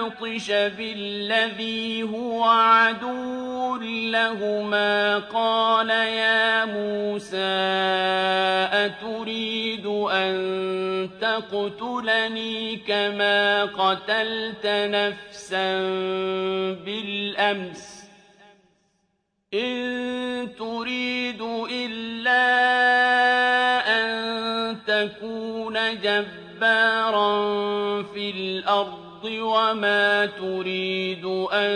يبطش بالذي هو عدو لهما. قال يا موسى أتريد أن تقتلني كما قتلت نفسا بالأمس. إن تريد إلا أن تكون جبارا في الأرض وما تريد أن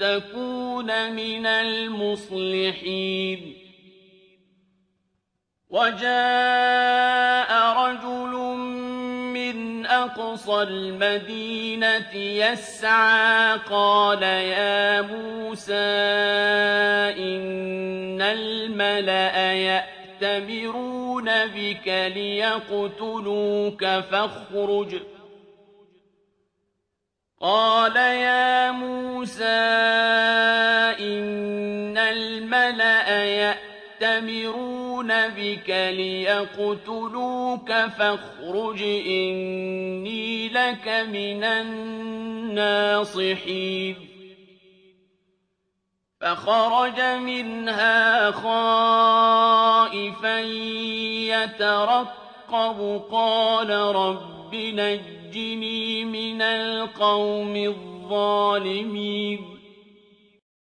تكون من المصلحين. وجاء رجل من أقصى المدينة يسعى قال يا موسى إن الملأ يأتمرون بك ليقتلوك فاخرج. قال يا موسى إن الملأ يأتمرون بك ليقتلوك فاخرج إني لك من الناصحين فخرج منها خائفا يترقب قال رب نجني من القوم الظالمين.